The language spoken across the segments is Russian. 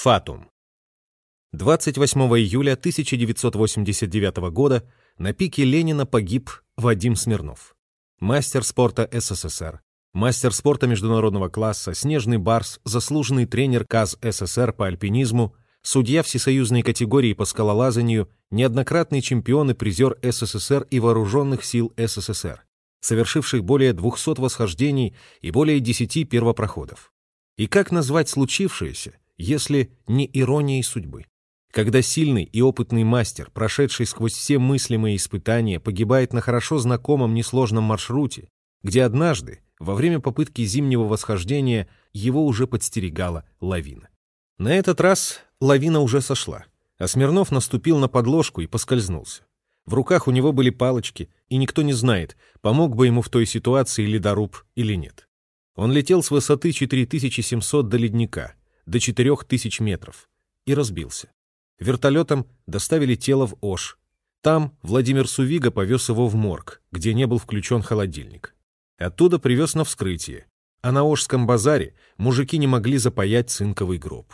Фатум. 28 июля 1989 года на пике Ленина погиб Вадим Смирнов. Мастер спорта СССР, мастер спорта международного класса, снежный барс, заслуженный тренер КАЗ СССР по альпинизму, судья всесоюзной категории по скалолазанию, неоднократный чемпион и призер СССР и вооруженных сил СССР, совершивших более 200 восхождений и более 10 первопроходов. И как назвать случившееся, если не иронией судьбы? Когда сильный и опытный мастер, прошедший сквозь все мыслимые испытания, погибает на хорошо знакомом несложном маршруте, где однажды, во время попытки зимнего восхождения, его уже подстерегала лавина. На этот раз лавина уже сошла, а Смирнов наступил на подложку и поскользнулся. В руках у него были палочки, и никто не знает, помог бы ему в той ситуации ледоруб или нет. Он летел с высоты 4700 до ледника, до 4000 метров, и разбился. Вертолетом доставили тело в Ош. Там Владимир Сувига повез его в морг, где не был включен холодильник. Оттуда привез на вскрытие, а на Ошском базаре мужики не могли запаять цинковый гроб.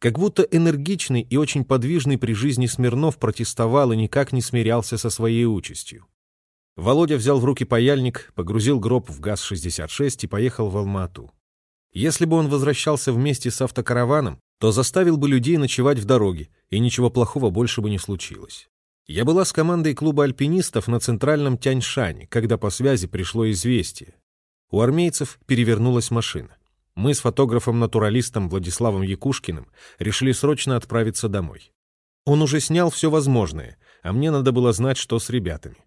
Как будто энергичный и очень подвижный при жизни Смирнов протестовал и никак не смирялся со своей участью. Володя взял в руки паяльник, погрузил гроб в ГАЗ-66 и поехал в Алмату. Если бы он возвращался вместе с автокараваном, то заставил бы людей ночевать в дороге, и ничего плохого больше бы не случилось. Я была с командой клуба альпинистов на центральном Тяньшане, когда по связи пришло известие. У армейцев перевернулась машина. Мы с фотографом-натуралистом Владиславом Якушкиным решили срочно отправиться домой. Он уже снял все возможное, а мне надо было знать, что с ребятами.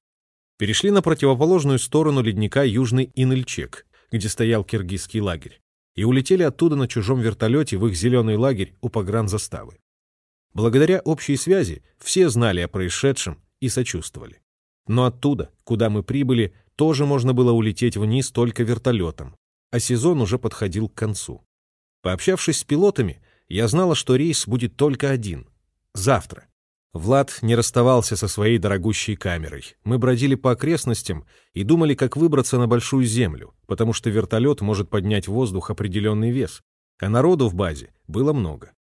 Перешли на противоположную сторону ледника Южный Инельчек, где стоял киргизский лагерь и улетели оттуда на чужом вертолете в их зеленый лагерь у погранзаставы. Благодаря общей связи все знали о происшедшем и сочувствовали. Но оттуда, куда мы прибыли, тоже можно было улететь вниз только вертолетом, а сезон уже подходил к концу. Пообщавшись с пилотами, я знала, что рейс будет только один — завтра. Влад не расставался со своей дорогущей камерой. Мы бродили по окрестностям и думали, как выбраться на большую землю, потому что вертолет может поднять в воздух определенный вес, а народу в базе было много.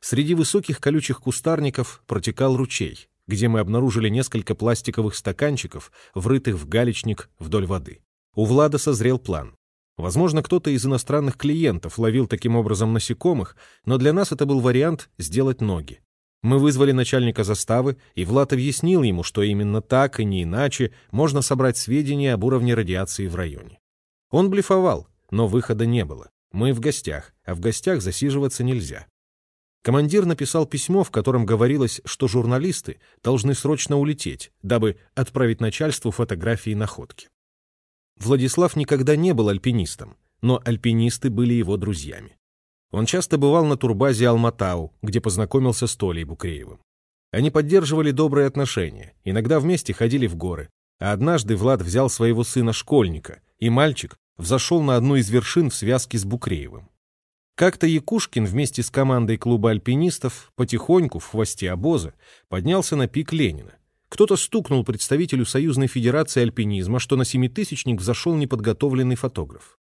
Среди высоких колючих кустарников протекал ручей, где мы обнаружили несколько пластиковых стаканчиков, врытых в галечник вдоль воды. У Влада созрел план. Возможно, кто-то из иностранных клиентов ловил таким образом насекомых, но для нас это был вариант сделать ноги. Мы вызвали начальника заставы, и Влад объяснил ему, что именно так и не иначе можно собрать сведения об уровне радиации в районе. Он блефовал, но выхода не было. Мы в гостях, а в гостях засиживаться нельзя. Командир написал письмо, в котором говорилось, что журналисты должны срочно улететь, дабы отправить начальству фотографии находки. Владислав никогда не был альпинистом, но альпинисты были его друзьями. Он часто бывал на турбазе Алматау, где познакомился с Толей Букреевым. Они поддерживали добрые отношения, иногда вместе ходили в горы. А однажды Влад взял своего сына-школьника, и мальчик взошел на одну из вершин в связке с Букреевым. Как-то Якушкин вместе с командой клуба альпинистов потихоньку в хвосте обоза поднялся на пик Ленина. Кто-то стукнул представителю Союзной Федерации альпинизма, что на семитысячник взошел неподготовленный фотограф.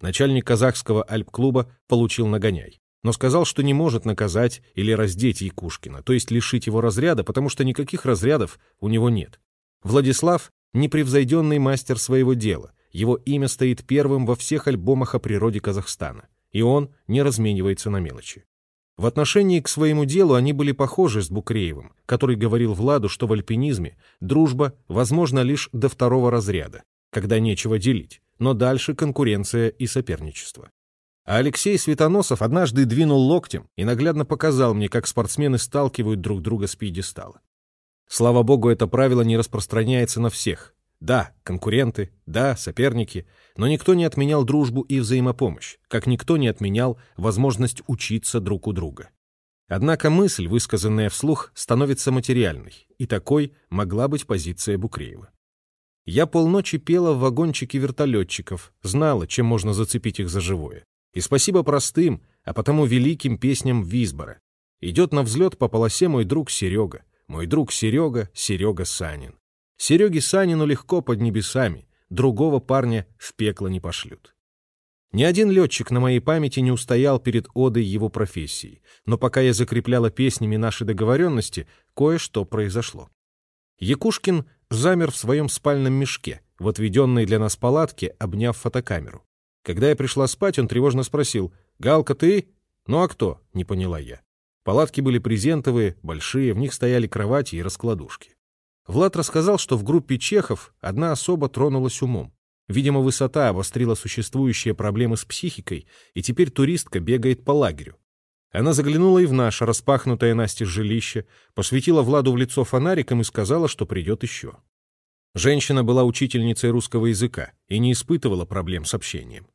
Начальник казахского альп-клуба получил нагоняй, но сказал, что не может наказать или раздеть Якушкина, то есть лишить его разряда, потому что никаких разрядов у него нет. Владислав — непревзойденный мастер своего дела, его имя стоит первым во всех альбомах о природе Казахстана, и он не разменивается на мелочи. В отношении к своему делу они были похожи с Букреевым, который говорил Владу, что в альпинизме дружба возможна лишь до второго разряда, когда нечего делить, но дальше конкуренция и соперничество. А Алексей Светоносов однажды двинул локтем и наглядно показал мне, как спортсмены сталкивают друг друга с пьедестала. Слава богу, это правило не распространяется на всех. Да, конкуренты, да, соперники, но никто не отменял дружбу и взаимопомощь, как никто не отменял возможность учиться друг у друга. Однако мысль, высказанная вслух, становится материальной, и такой могла быть позиция Букреева. Я полночи пела в вагончике вертолетчиков, знала, чем можно зацепить их за живое. И спасибо простым, а потому великим песням Визбора. Идет на взлет по полосе мой друг Серега. Мой друг Серега, Серега Санин. Сереге Санину легко под небесами, другого парня в пекло не пошлют. Ни один летчик на моей памяти не устоял перед одой его профессии, но пока я закрепляла песнями наши договоренности, кое-что произошло. Якушкин замер в своем спальном мешке, в отведенной для нас палатке, обняв фотокамеру. Когда я пришла спать, он тревожно спросил, «Галка, ты?» «Ну а кто?» — не поняла я. Палатки были презентовые, большие, в них стояли кровати и раскладушки. Влад рассказал, что в группе чехов одна особа тронулась умом. Видимо, высота обострила существующие проблемы с психикой, и теперь туристка бегает по лагерю. Она заглянула и в наше распахнутое Насте жилище, посветила Владу в лицо фонариком и сказала, что придет еще. Женщина была учительницей русского языка и не испытывала проблем с общением.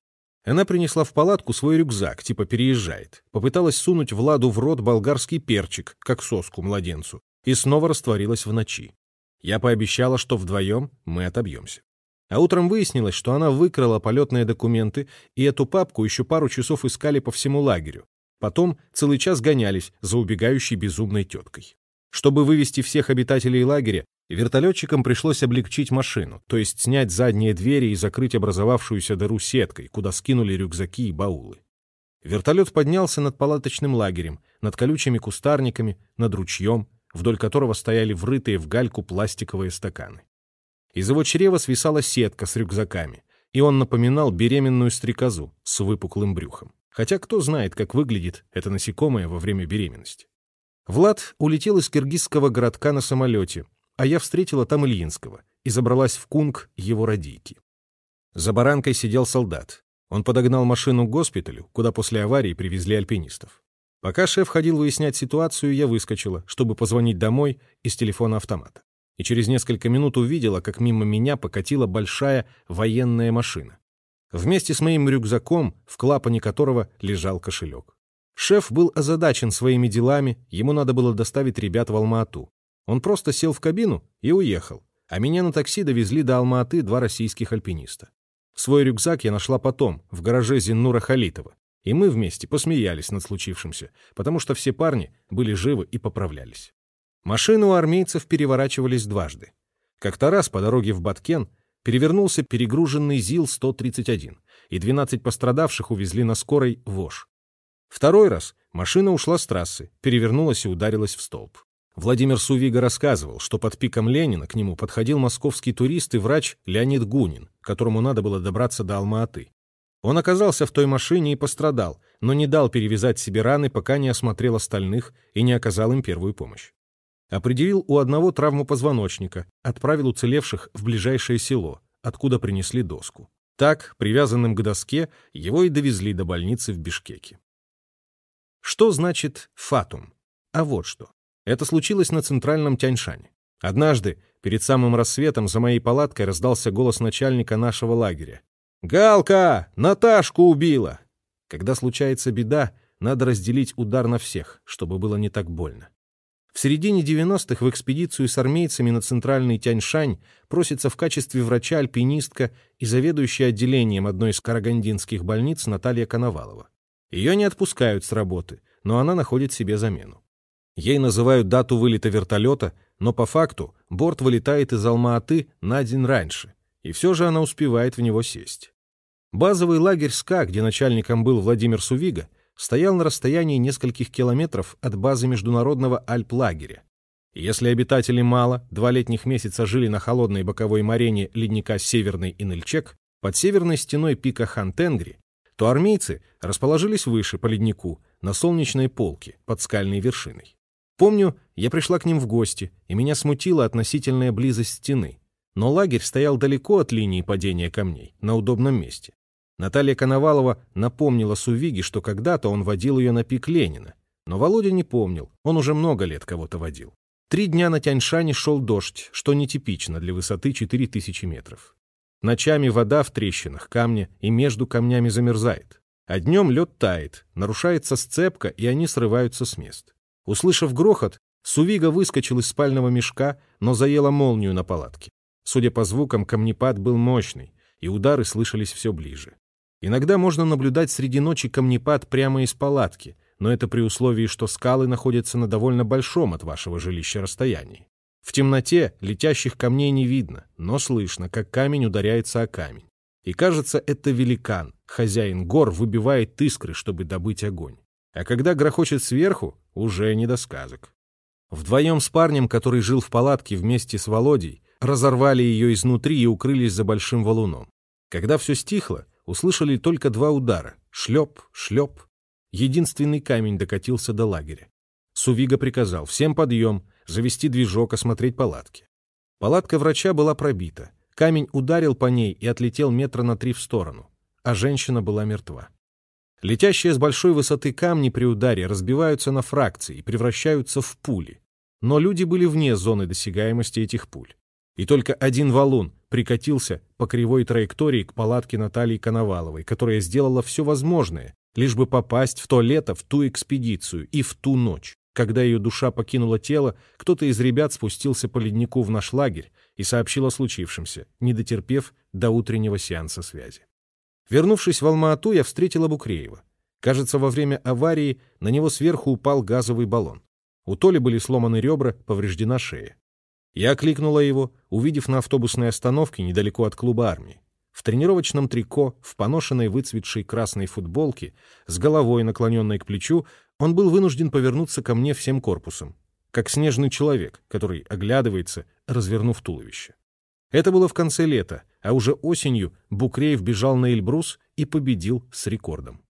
Она принесла в палатку свой рюкзак, типа переезжает, попыталась сунуть Владу в рот болгарский перчик, как соску младенцу, и снова растворилась в ночи. Я пообещала, что вдвоем мы отобьемся. А утром выяснилось, что она выкрала полетные документы, и эту папку еще пару часов искали по всему лагерю. Потом целый час гонялись за убегающей безумной теткой. Чтобы вывести всех обитателей лагеря, вертолетчикам пришлось облегчить машину, то есть снять задние двери и закрыть образовавшуюся дыру сеткой, куда скинули рюкзаки и баулы. Вертолет поднялся над палаточным лагерем, над колючими кустарниками, над ручьем, вдоль которого стояли врытые в гальку пластиковые стаканы. Из его чрева свисала сетка с рюкзаками, и он напоминал беременную стрекозу с выпуклым брюхом. Хотя кто знает, как выглядит это насекомое во время беременности. Влад улетел из киргизского городка на самолете, а я встретила там Ильинского и забралась в кунг его родийки. За баранкой сидел солдат. Он подогнал машину к госпиталю, куда после аварии привезли альпинистов. Пока шеф ходил выяснять ситуацию, я выскочила, чтобы позвонить домой из телефона автомата и через несколько минут увидела, как мимо меня покатила большая военная машина. Вместе с моим рюкзаком, в клапане которого лежал кошелек. Шеф был озадачен своими делами, ему надо было доставить ребят в Алма-Ату. Он просто сел в кабину и уехал, а меня на такси довезли до Алма-Аты два российских альпиниста. Свой рюкзак я нашла потом, в гараже Зиннура Халитова, и мы вместе посмеялись над случившимся, потому что все парни были живы и поправлялись. Машины у армейцев переворачивались дважды. Как-то раз по дороге в Баткен перевернулся перегруженный ЗИЛ-131, и 12 пострадавших увезли на скорой ВОЖ. Второй раз машина ушла с трассы, перевернулась и ударилась в столб. Владимир Сувига рассказывал, что под пиком Ленина к нему подходил московский турист и врач Леонид Гунин, которому надо было добраться до Алма-Аты. Он оказался в той машине и пострадал, но не дал перевязать себе раны, пока не осмотрел остальных и не оказал им первую помощь. Определил у одного травму позвоночника, отправил уцелевших в ближайшее село, откуда принесли доску. Так, привязанным к доске, его и довезли до больницы в Бишкеке. Что значит «фатум»? А вот что. Это случилось на центральном Тяньшане. Однажды, перед самым рассветом, за моей палаткой раздался голос начальника нашего лагеря. «Галка! Наташку убила!» Когда случается беда, надо разделить удар на всех, чтобы было не так больно. В середине 90-х в экспедицию с армейцами на центральный Тяньшань просится в качестве врача-альпинистка и заведующая отделением одной из карагандинских больниц Наталья Коновалова. Ее не отпускают с работы, но она находит себе замену. Ей называют дату вылета вертолета, но по факту борт вылетает из Алма-Аты на день раньше, и все же она успевает в него сесть. Базовый лагерь СКА, где начальником был Владимир Сувига, стоял на расстоянии нескольких километров от базы международного альплагеря. Если обитателей мало, два летних месяца жили на холодной боковой морене ледника Северный Инельчек, под северной стеной пика Хантенгри, то армейцы расположились выше по леднику, на солнечной полке, под скальной вершиной. Помню, я пришла к ним в гости, и меня смутила относительная близость стены. Но лагерь стоял далеко от линии падения камней, на удобном месте. Наталья Коновалова напомнила Сувиге, что когда-то он водил ее на пик Ленина. Но Володя не помнил, он уже много лет кого-то водил. Три дня на Тяньшане шел дождь, что нетипично для высоты 4000 метров. Ночами вода в трещинах камня и между камнями замерзает. А днем лед тает, нарушается сцепка, и они срываются с мест. Услышав грохот, Сувига выскочил из спального мешка, но заела молнию на палатке. Судя по звукам, камнепад был мощный, и удары слышались все ближе. Иногда можно наблюдать среди ночи камнепад прямо из палатки, но это при условии, что скалы находятся на довольно большом от вашего жилища расстоянии. В темноте летящих камней не видно, но слышно, как камень ударяется о камень. И кажется, это великан, хозяин гор, выбивает искры, чтобы добыть огонь. А когда грохочет сверху, уже не до сказок. Вдвоем с парнем, который жил в палатке вместе с Володей, разорвали ее изнутри и укрылись за большим валуном. Когда все стихло, услышали только два удара — шлеп, шлеп. Единственный камень докатился до лагеря. Сувига приказал всем подъем, завести движок, осмотреть палатки. Палатка врача была пробита. Камень ударил по ней и отлетел метра на три в сторону, а женщина была мертва. Летящие с большой высоты камни при ударе разбиваются на фракции и превращаются в пули. Но люди были вне зоны досягаемости этих пуль. И только один валун прикатился по кривой траектории к палатке Натальи Коноваловой, которая сделала все возможное, лишь бы попасть в то лето, в ту экспедицию и в ту ночь. Когда ее душа покинула тело, кто-то из ребят спустился по леднику в наш лагерь и сообщил о случившемся, не дотерпев до утреннего сеанса связи. Вернувшись в Алма-Ату, я встретила Букреева. Кажется, во время аварии на него сверху упал газовый баллон. У Толи были сломаны ребра, повреждена шея. Я окликнула его, увидев на автобусной остановке недалеко от клуба армии. В тренировочном трико, в поношенной выцветшей красной футболке, с головой наклоненной к плечу, он был вынужден повернуться ко мне всем корпусом, как снежный человек, который оглядывается, развернув туловище. Это было в конце лета, а уже осенью Букреев бежал на Эльбрус и победил с рекордом.